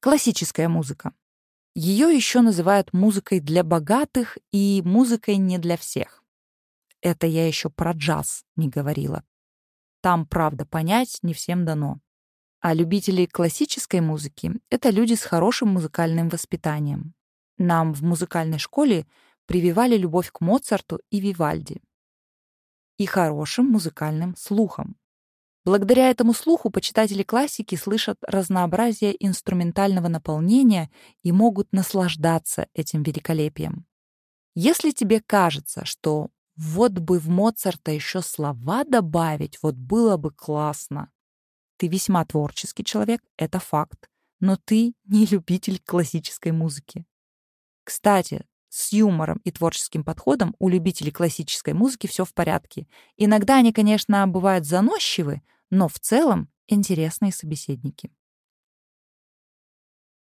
Классическая музыка. Ее еще называют музыкой для богатых и музыкой не для всех. Это я еще про джаз не говорила. Там, правда, понять не всем дано. А любители классической музыки — это люди с хорошим музыкальным воспитанием. Нам в музыкальной школе прививали любовь к Моцарту и Вивальди. И хорошим музыкальным слухом. Благодаря этому слуху почитатели классики слышат разнообразие инструментального наполнения и могут наслаждаться этим великолепием. Если тебе кажется, что вот бы в Моцарта еще слова добавить, вот было бы классно. Ты весьма творческий человек, это факт, но ты не любитель классической музыки. Кстати, с юмором и творческим подходом у любителей классической музыки все в порядке. Иногда они, конечно, бывают заносчивы, но в целом интересные собеседники.